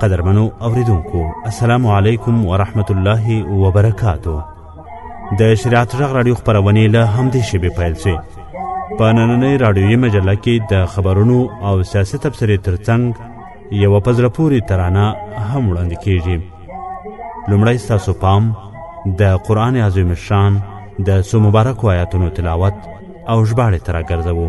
قدرمنو اوریدونکو السلام علیکم ورحمت الله وبرکاتو د شریعت غږ رادیو خبرونه له همدې شیبې پیل شي په نننۍ رادیویي مجله کې د خبرونو او سیاسي تبصرې ترڅنګ یوه په زړه پورې ترانه هم وړاندې کیږي لومړی ستاسو پام د قرآن عظیم شان د څو مبارکو آیاتونو تلاوت او ژباړې ته راګرځوو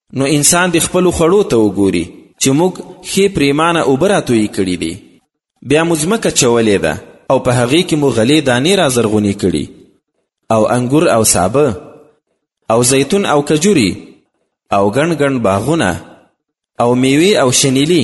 نو انسان د خپلو خړو ته وګوري چې موږ ښې پریمانه اوبه راتویې کړي دي بیا مو ځمکه چولې ده او په هغې کې مو غلې دانې را زرغونې کړي او انګور او سابه او زیتون او کجوري او ګڼ ګڼ باغونه او میوې او شنیلي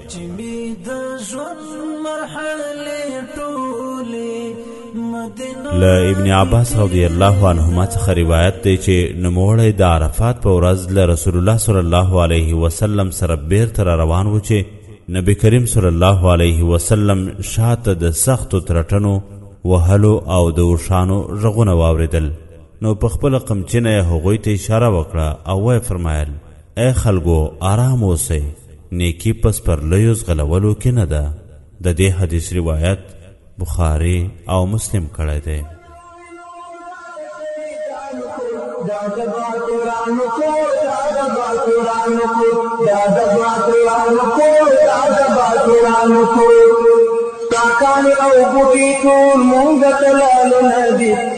چې می د ژوند مرحله ټوله ل ابن عباس رضی الله عنهما څخه روایت دی چې نوموړی د عرفات په ورځ له رسول الله صلی الله علیه وسلم سره بیرته را روان و چې نبی کریم صلی الله علیه وسلم شاته د سختو ترټنو وهلو او د اوښانو غږونه واوریدل نو په خپل قمچینه هغوی ته اشاره وکړه او ویې فرمایل اې خلګو آرام اوسئ نېکي په سپرلیو ځغلولو کې نه ده د دې حدیث روایت بخاري او مسلم کړی دی کاکانی او بوټی ټول مونږ ته لاله ندی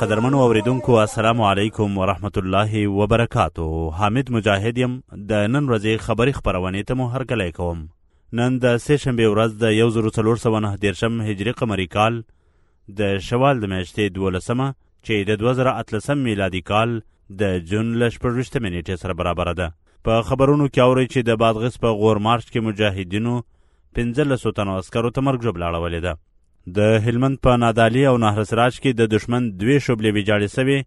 قدرمنو اوریدونکو السلام علیکم ورحمت الله وبرکاتو حامد مجاهد یم د نن ورځې خبری خبرونې ته مو هرکلی کوم نن د سه شنبه ورځ د 1419 هجری قمری کال د شوال د میاشتې 12مه چې د 2013 میلادي کال د جون ل 14 نیټې سره برابر ده په خبرونو کې اوري چې د بادغیس په غور مارش کې مجاهدینو 15 تنو عسکرو ته مرګ ژوبله اړولې ده د هلمند په نادالي او نهرسراج کې د دښمن دوې شوبلې ویجاړې سوې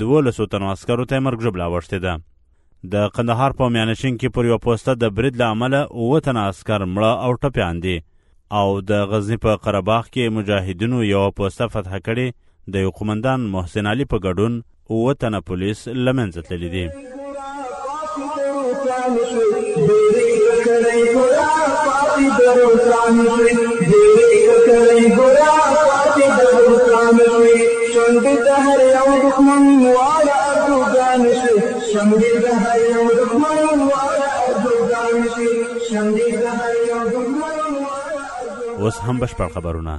دولسو تنو عسکرو ته یې مرګ ژوبله اوښتې ده د قندهار په میانشین کې پر یوه پوسته د برید له امله اووه تنه عسکر مړه او ټپیان دي او د غزني په قره باغ کې مجاهدینو یوه پوسته فتح کړې د یو قومندان محسن علي په ګډون اووه تنه پولیس له منځه تللي دي. اوس هم بشپړ خبرونه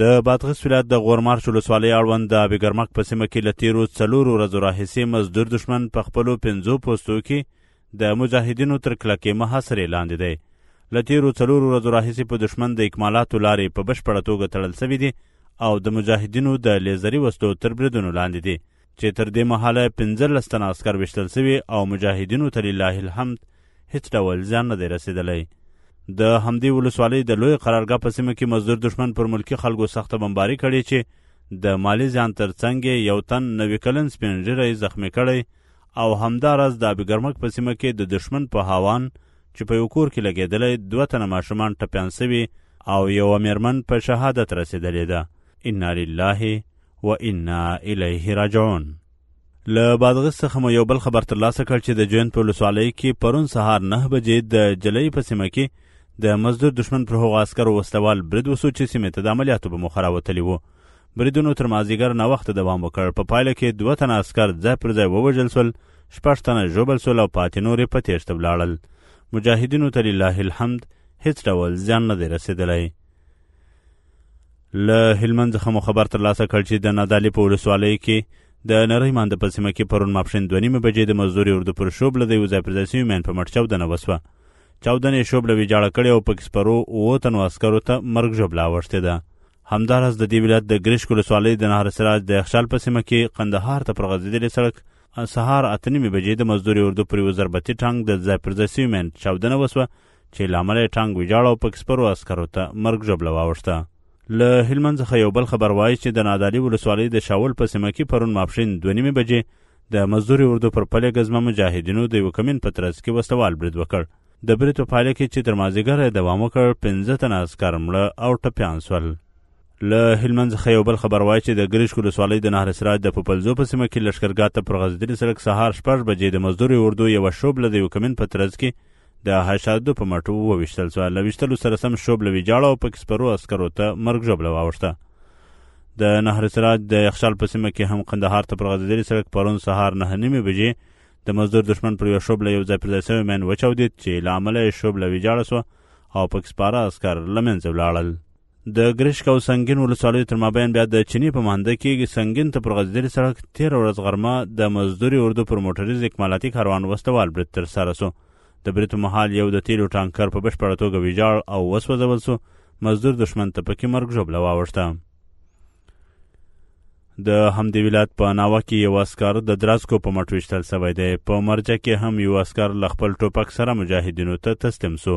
د بادغیس ولایت د غورمارش ولسوالۍ اړوند د ابیګرمک په سیمه کې له تیرو څلورو ورځو راهیسې مزدور دښمن په خپلو پنځو پوستو کې د مجاهدینو تر کلکې محاصرې لاندې دی له تیرو څلورو ورځو راهیسې په دښمن د اکمالاتو لارې په بشپړه توګه تړل سوي دي او د مجاهدینو د لیزري وسلو تر بریدونو لاندې دي چې تر دې مهاله پنځلس تنه عسکر ویشتل سوي او مجاهدینو ته لله الحمد هیڅ ډول زیان نه دی رسېدلی د همدې ولسوالۍ د لوی قرارګاه په سیمه کې مزدور دښمن پر ملکي خلکو سخته بمباري کړې چې د مالی زیان تر څنګ یو تن نوي کلن سپین ږیری زخمی کړی او همداراز د ابګرمک په سیمه کې د دښمن په هاوان چې په یو کور کې لګېدلی دوه تنه ماشومان ټپیان سوي او یوه میرمن په شهادت رسېدلې ده انا لله و انا الیه راجعون له بادغیس څخه مو یو بل خبر ترلاسه کړ چې د جوین په ولسوالۍ کې پرون سهار نه بجې د جلۍ په سیمه کې د مزدور دشمن پر هغو عسکرو وسلوال برید وسو چې سیمې ته د عملیاتو په موخه راوتلي وو بریدونو تر مازیګر ناوخته دوام وکړ په پایله کې دوه تنه عسکر ځای پر ځای ووژل سول شپږ تنه ژوبل سول او پاتې نور یې په تېښته ولاړل مجاهدینو ته لله الحمد هیڅ ډول زیان نه دی رسېدلی له هلمند څخه مو خبر ترلاسه کړ چې د نادالي په ولسوالۍ کې د نری مانده په سیمه کې پرون ماپښین دوه نیمې بجې د مزدوري اردو پر شوبله د یو ځای پر ځای سوي مین په مټ چاودنه وسوه چاودنې یې شوبله ویجاړه کړې او پکې سپرو اوو تنو عسکرو ته مرګ ژوبله اوښتې ده همداراز د دې ولایت د ګرشک ولسوالۍ د نهر سراج د یخشال په سیمه کې قندهار ته پر غځېدلي سړک سهار اته نیمې بجې د مزدوري اردو پر یوه ضربتي ټانک د ځای پر ځای سوي مین چاودنه وسوه چې له امله یې ټانګ ویجاړ او پکې سپرو عسکرو ته مرګ ژوبله واوښته له هلمند څخه یو بل خبر وایي چې د نادالي ولسوالۍ د شاول په سیمه کې پرون ماپښین دوه نیمې بجې د مزدوري اردو پر پلې ګزمه مجاهدینو د یو کمین په ترڅ کې وسلوال برید وکړ د برید په پایله کې چې تر مازیګره دوام وکړ پنځه تنه عسکر مړه او ټپیان سول له هلمند څخه یو بل خبر وایي چې د ګریشک ولسوالۍ د نهر سراج د پپلزو په سیمه کې لښکرګاه ته پر غځېدلي سړک سهار شپږ بجې د مزدوري اردو یوه شوبله د یو کمین په ترڅ کې د حشادو په مټو وویشتل سوه له ویشتلو سره سم شوب له ویجاړه او پکې سپرو عسکرو ته مرګ ژوبله واوښته د نهر سراج د یخشال په سیمه کې هم قندهار ته پر غځېدلي سړک پرون سهار نهه نیمې بجې د مزدور دښمن پر یوه شوبله یو ځای پر ځای سوی مین وچاودېد چې له امله یې شوبله ویجاړه سوه او پکې سپاره عسکر له منځه ولاړل د ګرشک او سنګین ولسوالیو تر مابین بیا د چینې په مهنده کې سنګین ته پر غزدري سړک تېره ورځ غرمه د مزدوري اردو پر موټریز اکمالاتي کاروان وسلوال برید ترسره سو د برید په مهال یو د تیلو ټانکر په بشپړه توګه ویجاړ او وسوځول سو مزدور دښمن ته پکې مرګ ژوبله واوښته د همدې ولایت په ناوه کې یو اسکر د دراسکو په مټ ویشتل سوی دی په مرجه کې هم یو اسکر له خپل ټوپک سره مجاهدینو ته تسلیم سو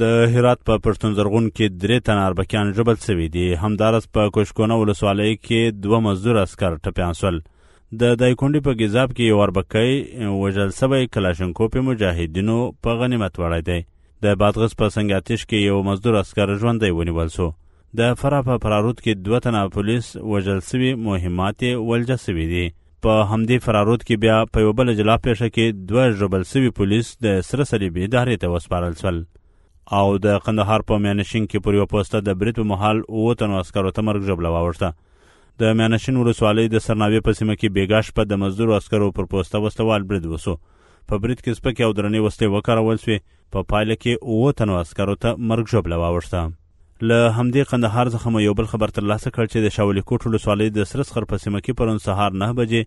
د هرات په پښتون زرغون کې درې تنه اربکیان ژبل سوي دي همدارس په کوشکونه ولسوالۍ کې دوه مزدور اسکر ټپیان سول د دایکونډي په ګذاب کې یو اربکی وژل سوی کلاشنکوپ مجاهدینو په غنیمت وړی دی د بادغیس په سنګ آتش کې یو مزدور اسکر ژوندی ونیول سو د فراه په فرارود کې دوه تنه پولیس وژل سوي مهمات یې ولجه سوي دي په همدې فرارود کې بیا په یوه بله جلا پېښه کې دوه ژوبل سوي پولیس د سره صلیب ادارې ته وسپارل سول او د قندهار په میانشین کې پر یوه پوسته د برید په مهال اوو تنو عسکرو ته مرګ ژوبله واوښته د میانشین ولسوالۍ د سرناوې په سیمه کې بېګا شپه د مزدورو عسکرو پر پوسته وسلوال برید وسو په برید کې سپکې او درنې وسلې وکارول سوې په پایله کې اوو تنو عسکرو ته مرګ ژوبله واوښته له همدې قندهار څخه مو یو بل خبر ترلاسه کړ چې د شاولي کوټ ولسوالۍ د سره سخر په سیمه کې پرون سهار نه بجې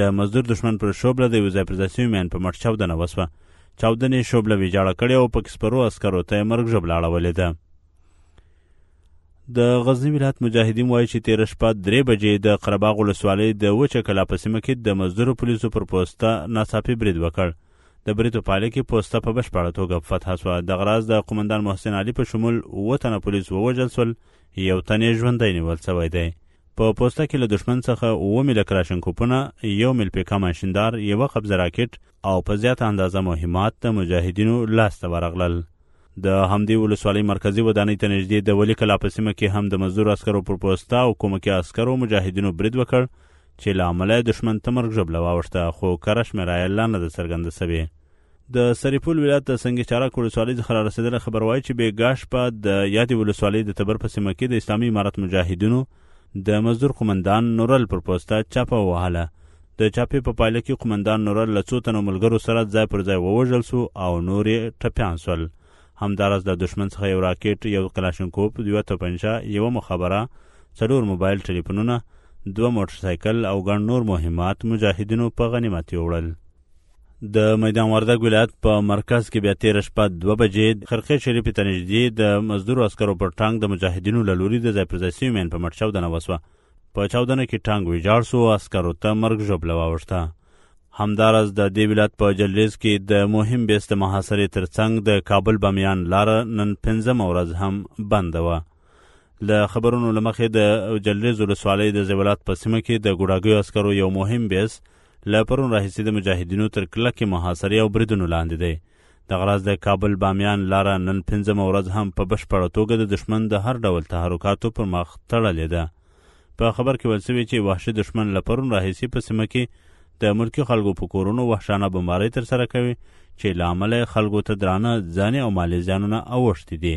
د مزدور دښمن پر شوبله د یو ځای پر ځای سوي مین په مټ چاودنه وسوه چاودنې شوبله ویجاړه کړې او پکې سپرو عسکرو ته یې مرګ ژوبله اړولې ده د غزنی ولایت مجاهدین وایي چې تېره شپه درې بجې د قرهباغ ولسوالۍ د وچه کلا په سیمه کې د مزدورو پولیسو پر پوسته ناڅاپي برید وکړ د برید په پایله کې پوسته په بشپړه توګه فتح شوه دغه راز د قومندان محسن علي په شمول اووه تنه پولیس ووژل شول یو تن یې ژوندی نیول شوی دی په پوسته کې له دښمن څخه اووه میله کراشنکوپونه یو میل پیکا ماشیندار یوه قبضه راکټ او په زیاته اندازه مهمات د مجاهدینو لاسته ورغلل د همدې ولسوالۍ مرکزي ودانۍ ته نږدې د ولي کلا په سیمه کې هم د مزدور عسکرو پر پوسته او کومکي عسکرو مجاهدینو برید وکړ چې له امله یې دښمن ته مرګ ژبله واوښته خو کره شمېره یې لا نه ده څرګنده سوې د سرپل ولایت د سنګي چاراک ولسوالۍ څخه رارسېدلی خبر وایي چې بېګا شپه د یادې ولسوالۍ د تبر په سیمه کې د اسلامي امارت مجاهدینو د مزدور قومندان نورل پر پوسته چاپه ووهله. د چاپې په پایله کې قومندان نورل له څو تنو ملګرو سره ځای پر ځای ووژل سو او نور یې ټپیان سول. همداراز له دښمن څخه یو راکټ، یو کلاشنکوپ، یوه توپنچه، یوه مخابره، څلور موبایل ټلیفونونه، دوه موټرسایکل او ګڼ نور مهمات مجاهدینو په غنیمت یووړل. د میدان وردګ ولایت په مرکز کې بیا تیر شپه دوه بجې خرقې شریفې ته نږدې د مزدور عسکرو پر ټانک د مجاهدینو له لوري د ځای پر ځای سوي مین په مټ چاودنه وسوه په چاودنه کې ټانک ویجاړ سو عسکرو ته مرګ ژوبله واوښته همداراز د دې ولایت په جلریز کې د مهم بیس د محاصرې ترڅنګ د کابل بامیان لاره نن پنځمه ورځ هم بنده وه د خبرونو لمخې د جلریز ولسوالۍ د زیولات په سیمه کې د ګوډاګیو عسکرو یو مهم بیس له پرون راهیسې د مجاهدینو تر کلکې محاصرې او بریدونو لاندې دی د غراز د کابل بامیان لاره نن پنځمه ورځ هم په بشپړه توګه د دشمن د هر ډول تحرکاتو پر مخ تړلې ده په خبر کې ویل شوي چې وحشي دشمن له پرون راهیسې په سیمه کې د ملکي خلکو په کورونو وحشانه بمبارۍ ترسره کوي چې له امله خلکو ته درانه ځاني او مالي زیانونه اوښتي دي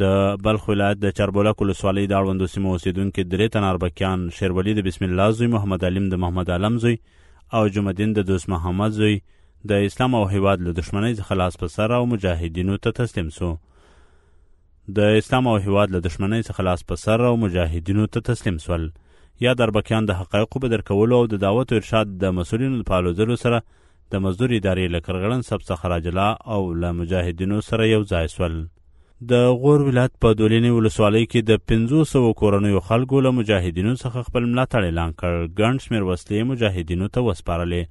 د بلخ ولایت د چربولک ولسوالۍ د اړوندو سیمو اوسېدونکي درې تنه اربکیان شیرولي د بسم الله زوی محمد علیم د محمد عالم زوی او جمعدین د دوست محمد زوی د اسلام او هیواد له دښمنۍ څخه لاس په سر او مجاهدینو ته تسلیم سو د اسلام او هیواد له دښمنۍ څخه لاس په سر او مجاهدینو ته تسلیم سول یا د اربکیان د حقایقو په درکولو او د دعوت او ارشاد د مسولینو په الوځلو سره د مزدور ادارې له کرغړن سب څخه راجلا او له مجاهدینو سره یو ځای سول د غور ولایت په دولینې ولسوالۍ کې د پنځو سوو کورنیو خلکو له مجاهدینو څخه خپل ملاتړ اعلان کړ ګڼ شمېر وسلې مجاهدینو ته وسپارلې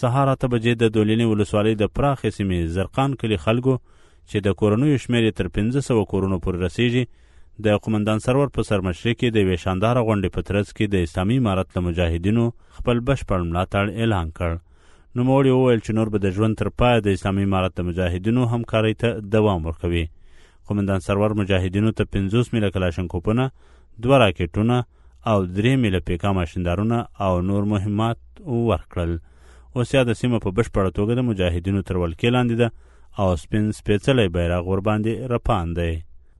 سهار اته بجې د دولینې ولسوالۍ د پراخې سیمې زرقان کلي خلکو چې د کورنیو شمېر یې تر پنځه سوه کورونو پورې رسیږي د قومندان سرور په سرمشرۍ کې د یوې شانداره غونډې په ترڅ کې د اسلامي امارت له مجاهدینو خپل بشپړ ملاتړ اعلان کړ نوموړي وویل چې نور به د ژوند تر پایه د اسلامي امارت د مجاهدینو همکارۍ ته دوام ورکوي قومندان سرور مجاهدینو ته پنځوس میله کلاشنکوپونه دوه راکټونه او درې میله پیکا ماشیندارونه او نور مهمات ورکړل اوس یاده سیمه په بشپړه توګه د مجاهدینو تر ولکې لاندې ده او سپین سپېڅلی بیرغ ورباندې رپان دی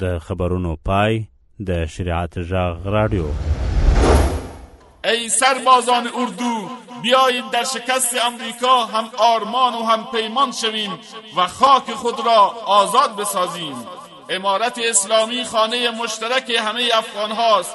د خبرونو پای د شریعت غږ رادیو ای سربازان اردو بیایید در شکست امریکا هم آرمان و هم پیمان شویم و خاک خود را آزاد بسازیم امارت اسلامی خانه مشترک همه افغان هاست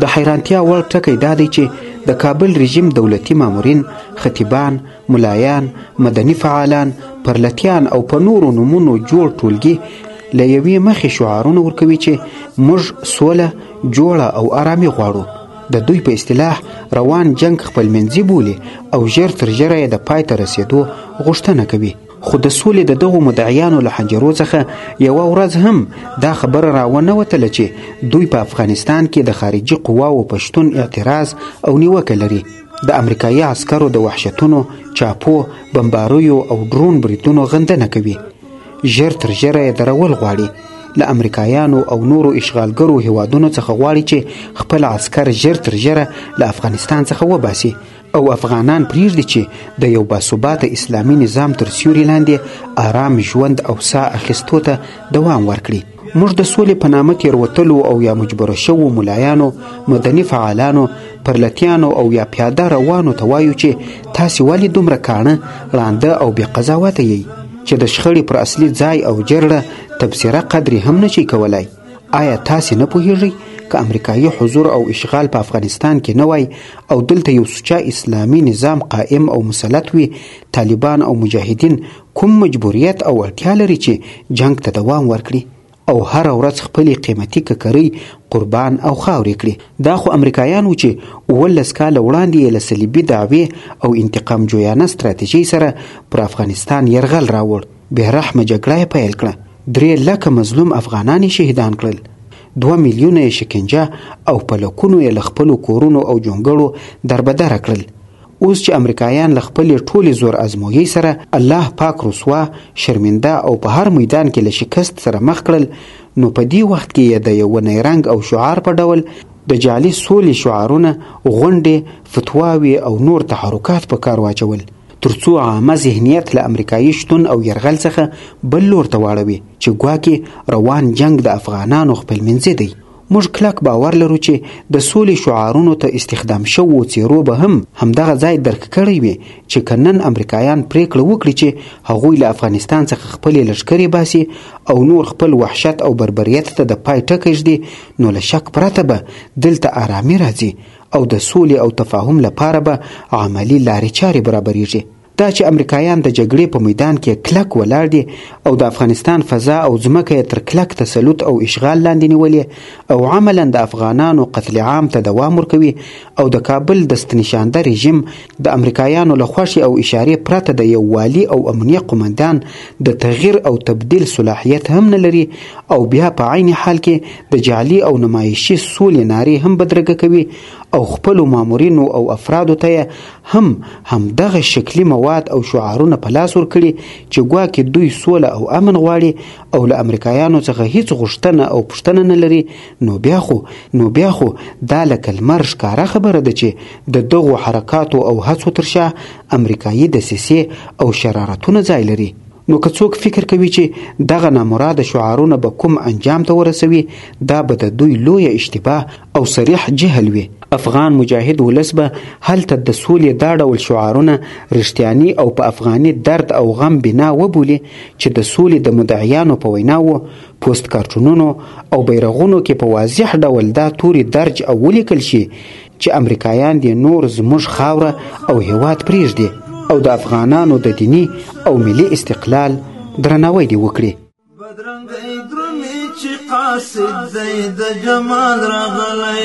د حیرانتیا وړ ټکی دا دی چې د کابل رژیم دولتي مامورین، خطیبان، ملایان، مدني فعالان، پرلتیان او په نورو نومونو جوړ ټولګي له یوې مخې شعارونه ورکوي چې موږ سوله جوړه او آرامي غواړو د دوی په اصطلاح روان جنګ خپلمنځي بولي او ژر تر ژره یې د پای ته رسېدو غوښتنه کوي خو د سولې د دغو مدعیانو له حنجرو څخه یوه ورځ هم دا خبره راونه وتله چې دوی په افغانستان کې د خارجي قواو په شتون اعتراض او نیوکه لري د امریکایي عسکرو د وحشتونو چاپو بمباریو او ډرون بریدونو غندنه کوي ژر تر ژره یې درول غواړي له امریکایانو او نورو اشغالګرو هیوادونو څخه غواړي چې خپل عسکر ژر تر ژره له افغانستان څخه وباسي او افغانان پریږدي چې د یو باثباته اسلامي نظام تر سیوري لاندې آرام ژوند او ساه اخیستو ته دوام ورکړي موږ د سولې په نامه تیروتلو او یا مجبوره شوو ملایانو مدني فعالانو پرلتیانو او یا پیاده روانو ته وایو چې تاسې ولې دومره کاڼه ړانده او بې قضاوته یئ چې د شخړې پر اصلي ځای او جرړه تبصره قدرې هم نشئ کولای آیا تاسې نه پوهیږئ که امریکایي حضور او اشغال په افغانستان کې نه وای او دلته یو سوچه اسلامي نظام قائم او مسلط وي طالبان او مجاهدین کوم مجبوریت او اړتیا لري چې جنګ ته دوام ورکړي او هر ورځ خپلې قیمتي ککرۍ قربان او خاورې کړي دا خو امریکایان وو چې اوولس کاله وړاندې یې له صلیبي دعوې او انتقام جویانه ستراتیژۍ سره پر افغانستان یرغل راوړ بې رحمه جګړه یې پیل کړه درې لکه مظلوم افغانان یې شهیدان کړل، دوه میلیونه یې شکنجه او په لکونو یې له خپلو کورونو او جونګړو دربدره کړل، اوس چې امریکایان له خپلې ټولې زور ازمویۍ سره الله پاک رسوا، شرمنده او په هر میدان کې له شکست سره مخ کړل، نو په دې وخت کې یې د یوه نیرنګ او شعار په ډول د جعلي سولې شعارونه، غونډې، فتواوې او نور تحرکات په کار واچول. تر څو عامه ذهنیت له امریکایي شتون او یرغل څخه بل لور ته واړوي چې ګواکې روان جنګ د افغانانو خپلمنځي دی. موږ کلک باور لرو چې د سولې شعارونو ته استخدام شوو څېرو به هم همدغه ځای درک کړی وي چې که نن امریکایان پرېکړه وکړي چې هغوی له افغانستان څخه خپلې لښکرې باسي او نور خپل وحشت او بربریت ته د پای ټکی ږدي نو له شک پرته به دلته ارامي راځي او د سولې او تفاهم لپاره به عملي لارې چارې برابرېږي. دا چې امریکایان د جګړې په میدان کې کلک ولاړ دي او د افغانستان فضا او ځمکه یې تر کلک تسلط او اشغال لاندې نیولې او عملا د افغانانو قتل عام ته دوام ورکوي او د کابل دستنشانده رژیم د امریکایانو له خوښې او اشارې پرته د یو والي او امنیه قومندان د تغیر او تبدیل صلاحیت هم نه لري او بیا په عین حال کې د جعلي او نمایشي سولې نارې هم بدرګه کوي او خپلو مامورینو او افرادو ته یې هم همدغه شکلي مواد او شعارونه په لاس ورکړي چې ګواکې دوی سوله او امن غواړي او له امریکایانو څخه هیڅ غوښتنه او پوښتنه نه لري نو بیا خو نو بیا خو دا لکه لمر ښکاره خبره ده چې د دغو حرکاتو او هڅو تر شا امریکایي دسیسې او شرارتونه ځای لري. نو که څوک فکر کوي چې دغه نامراده شعارونه به کوم انجام ته ورسوي دا به د دوی لویه اشتباه او صریح جهل وي. افغان مجاهد ولس به هلته د سولې دا ډول شعارونه رښتیاني او په افغاني درد او غم بنا وبولي چې د سولې د مدعیانو په وینا و پوست کارټونونو او بیرغونو کې په واضح ډول دا توري درج او ولیکل شي چې امریکایان دې نور زموږ خاوره او هیواد پریږدي او د افغانانو د دینی او ملي استقلال درناوی دې وکړي بدرنګ درومي چې قاصد دی د جمال راغلی